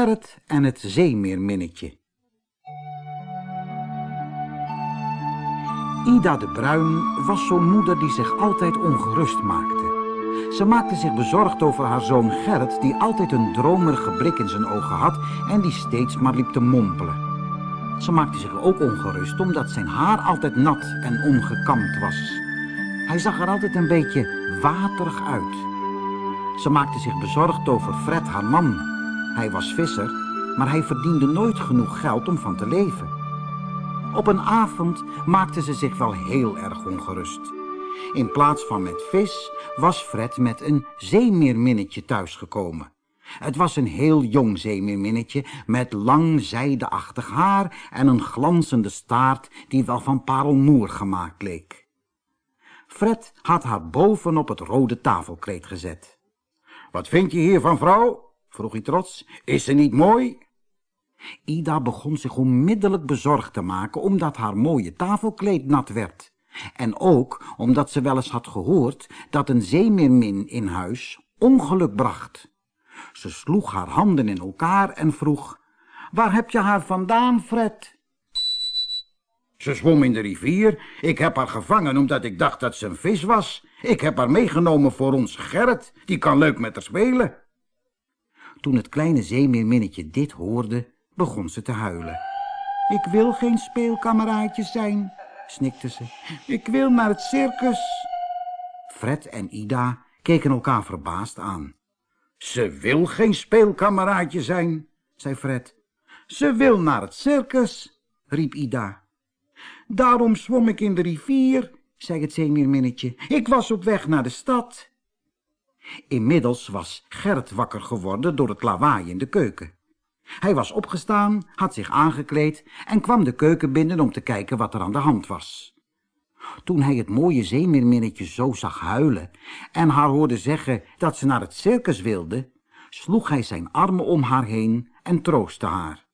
Gerrit en het zeemeerminnetje. Ida de Bruin was zo'n moeder die zich altijd ongerust maakte. Ze maakte zich bezorgd over haar zoon Gerrit, die altijd een dromerige blik in zijn ogen had en die steeds maar liep te mompelen. Ze maakte zich ook ongerust omdat zijn haar altijd nat en ongekamd was. Hij zag er altijd een beetje waterig uit. Ze maakte zich bezorgd over Fred, haar man. Hij was visser, maar hij verdiende nooit genoeg geld om van te leven. Op een avond maakte ze zich wel heel erg ongerust. In plaats van met vis was Fred met een zeemeerminnetje thuisgekomen. Het was een heel jong zeemeerminnetje met lang zijdeachtig haar en een glanzende staart die wel van parelmoer gemaakt leek. Fred had haar boven op het rode tafelkleed gezet. Wat vind je hiervan, vrouw? Vroeg hij trots. Is ze niet mooi? Ida begon zich onmiddellijk bezorgd te maken omdat haar mooie tafelkleed nat werd. En ook omdat ze wel eens had gehoord dat een zeemeermin in huis ongeluk bracht. Ze sloeg haar handen in elkaar en vroeg, waar heb je haar vandaan, Fred? Ze zwom in de rivier. Ik heb haar gevangen omdat ik dacht dat ze een vis was. Ik heb haar meegenomen voor ons Gerrit. Die kan leuk met haar spelen. Toen het kleine zeemeerminnetje dit hoorde, begon ze te huilen. Ik wil geen speelkameraadje zijn, snikte ze. Ik wil naar het circus. Fred en Ida keken elkaar verbaasd aan. Ze wil geen speelkameraadje zijn, zei Fred. Ze wil naar het circus, riep Ida. Daarom zwom ik in de rivier, zei het zeemeerminnetje. Ik was op weg naar de stad. Inmiddels was Gerrit wakker geworden door het lawaai in de keuken. Hij was opgestaan, had zich aangekleed en kwam de keuken binnen om te kijken wat er aan de hand was. Toen hij het mooie zeemeerminnetje zo zag huilen en haar hoorde zeggen dat ze naar het circus wilde, sloeg hij zijn armen om haar heen en troostte haar.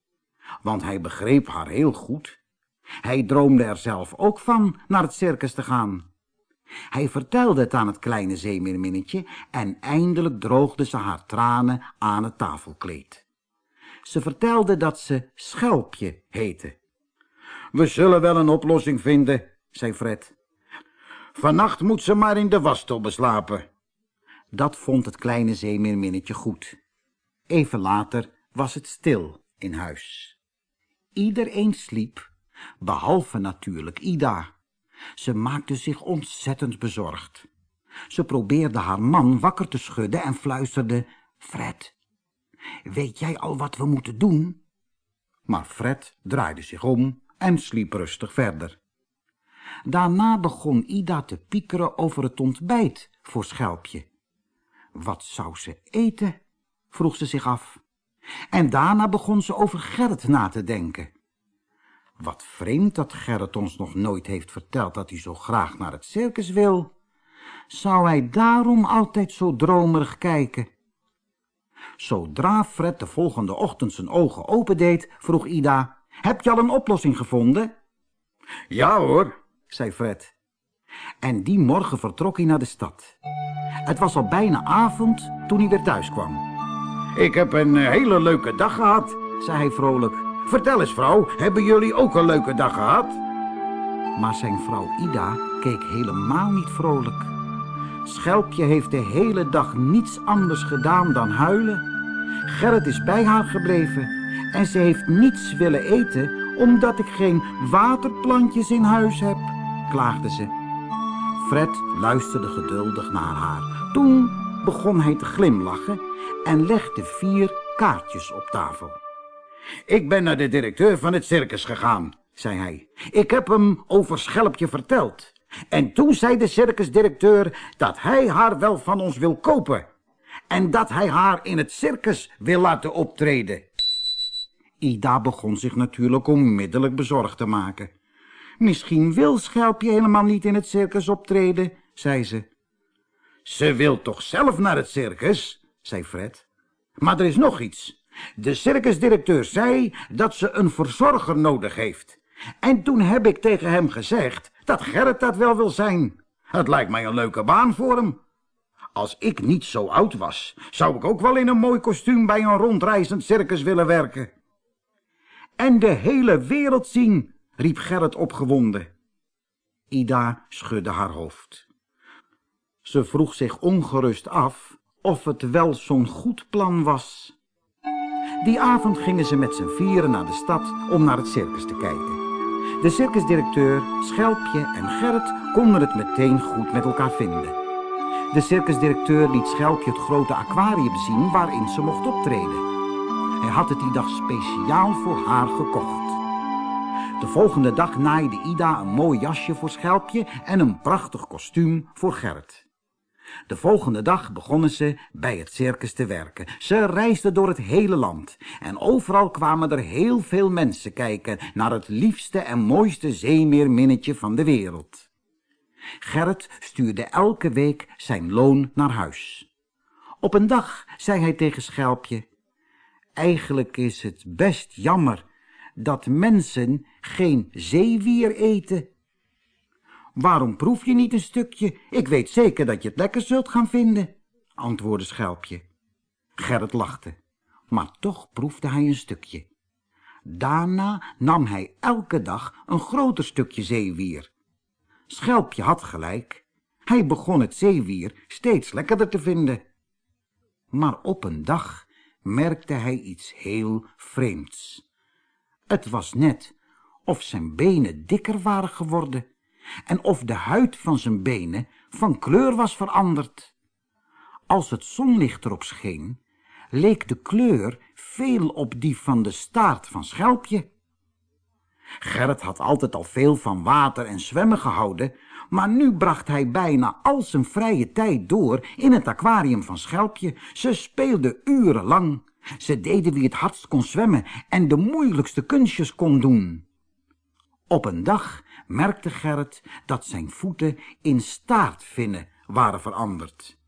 Want hij begreep haar heel goed. Hij droomde er zelf ook van naar het circus te gaan. Hij vertelde het aan het kleine zeemeerminnetje en eindelijk droogde ze haar tranen aan het tafelkleed. Ze vertelde dat ze Schelpje heette. We zullen wel een oplossing vinden, zei Fred. Vannacht moet ze maar in de wasstobbe slapen. Dat vond het kleine zeemeerminnetje goed. Even later was het stil in huis. Iedereen sliep, behalve natuurlijk Ida. Ze maakte zich ontzettend bezorgd. Ze probeerde haar man wakker te schudden en fluisterde, Fred, weet jij al wat we moeten doen? Maar Fred draaide zich om en sliep rustig verder. Daarna begon Ida te piekeren over het ontbijt voor Schelpje. Wat zou ze eten? vroeg ze zich af. En daarna begon ze over Gerrit na te denken. Wat vreemd dat Gerrit ons nog nooit heeft verteld dat hij zo graag naar het circus wil. Zou hij daarom altijd zo dromerig kijken? Zodra Fred de volgende ochtend zijn ogen opendeed, vroeg Ida, heb je al een oplossing gevonden? Ja hoor, zei Fred. En die morgen vertrok hij naar de stad. Het was al bijna avond toen hij weer thuis kwam. Ik heb een hele leuke dag gehad, zei hij vrolijk. Vertel eens, vrouw, hebben jullie ook een leuke dag gehad? Maar zijn vrouw Ida keek helemaal niet vrolijk. Schelpje heeft de hele dag niets anders gedaan dan huilen. Gerrit is bij haar gebleven en ze heeft niets willen eten omdat ik geen waterplantjes in huis heb klaagde ze. Fred luisterde geduldig naar haar. Toen begon hij te glimlachen en legde vier kaartjes op tafel. Ik ben naar de directeur van het circus gegaan, zei hij. Ik heb hem over Schelpje verteld. En toen zei de circusdirecteur dat hij haar wel van ons wil kopen. En dat hij haar in het circus wil laten optreden. Ida begon zich natuurlijk onmiddellijk bezorgd te maken. Misschien wil Schelpje helemaal niet in het circus optreden, zei ze. Ze wil toch zelf naar het circus, zei Fred. Maar er is nog iets. De circusdirecteur zei dat ze een verzorger nodig heeft. En toen heb ik tegen hem gezegd dat Gerrit dat wel wil zijn. Het lijkt mij een leuke baan voor hem. Als ik niet zo oud was, zou ik ook wel in een mooi kostuum bij een rondreizend circus willen werken. En de hele wereld zien, riep Gerrit opgewonden. Ida schudde haar hoofd. Ze vroeg zich ongerust af of het wel zo'n goed plan was. Die avond gingen ze met z'n vieren naar de stad om naar het circus te kijken. De circusdirecteur, Schelpje en Gerrit konden het meteen goed met elkaar vinden. De circusdirecteur liet Schelpje het grote aquarium zien waarin ze mocht optreden. Hij had het die dag speciaal voor haar gekocht. De volgende dag naaide Ida een mooi jasje voor Schelpje en een prachtig kostuum voor Gerrit. De volgende dag begonnen ze bij het circus te werken. Ze reisden door het hele land en overal kwamen er heel veel mensen kijken naar het liefste en mooiste zeemeerminnetje van de wereld. Gerrit stuurde elke week zijn loon naar huis. Op een dag zei hij tegen Schelpje, eigenlijk is het best jammer dat mensen geen zeewier eten. Waarom proef je niet een stukje? Ik weet zeker dat je het lekker zult gaan vinden, antwoordde Schelpje. Gerrit lachte, maar toch proefde hij een stukje. Daarna nam hij elke dag een groter stukje zeewier. Schelpje had gelijk. Hij begon het zeewier steeds lekkerder te vinden. Maar op een dag merkte hij iets heel vreemds. Het was net of zijn benen dikker waren geworden en of de huid van zijn benen van kleur was veranderd. Als het zonlicht erop scheen, leek de kleur veel op die van de staart van Schelpje. Gerrit had altijd al veel van water en zwemmen gehouden, maar nu bracht hij bijna al zijn vrije tijd door in het aquarium van Schelpje. Ze speelden urenlang. Ze deden wie het hardst kon zwemmen en de moeilijkste kunstjes kon doen. Op een dag merkte Gerrit dat zijn voeten in staartvinnen waren veranderd.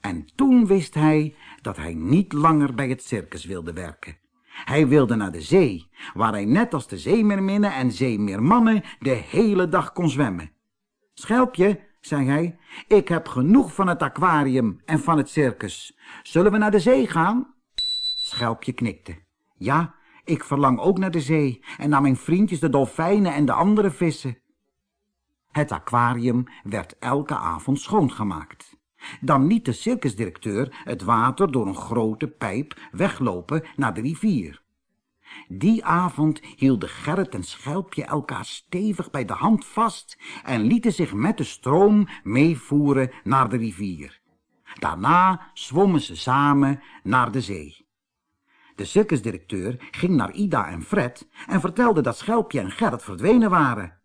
En toen wist hij dat hij niet langer bij het circus wilde werken. Hij wilde naar de zee, waar hij net als de zeemeerminnen en zeemeermannen de hele dag kon zwemmen. Schelpje, zei hij, ik heb genoeg van het aquarium en van het circus. Zullen we naar de zee gaan? Schelpje knikte. Ja, ik verlang ook naar de zee en naar mijn vriendjes de dolfijnen en de andere vissen. Het aquarium werd elke avond schoongemaakt. Dan liet de circusdirecteur het water door een grote pijp weglopen naar de rivier. Die avond hielden Gerrit en Schelpje elkaar stevig bij de hand vast en lieten zich met de stroom meevoeren naar de rivier. Daarna zwommen ze samen naar de zee. De circusdirecteur ging naar Ida en Fred en vertelde dat Schelpje en Gerrit verdwenen waren.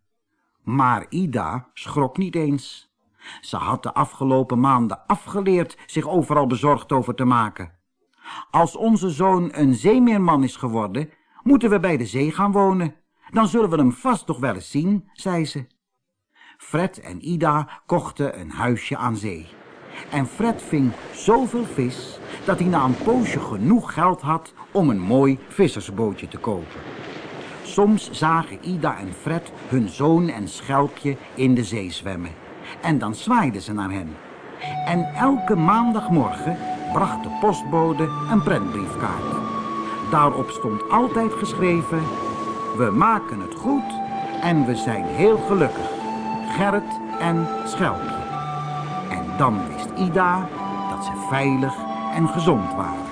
Maar Ida schrok niet eens. Ze had de afgelopen maanden afgeleerd zich overal bezorgd over te maken. Als onze zoon een zeemeerman is geworden, moeten we bij de zee gaan wonen. Dan zullen we hem vast toch wel eens zien, zei ze. Fred en Ida kochten een huisje aan zee. En Fred ving zoveel vis dat hij na een poosje genoeg geld had om een mooi vissersbootje te kopen. Soms zagen Ida en Fred hun zoon en schelpje in de zee zwemmen en dan zwaaiden ze naar hen. En elke maandagmorgen bracht de postbode een prentbriefkaart. Daarop stond altijd geschreven, we maken het goed en we zijn heel gelukkig. Gerrit en Schelpje. Dan wist Ida dat ze veilig en gezond waren.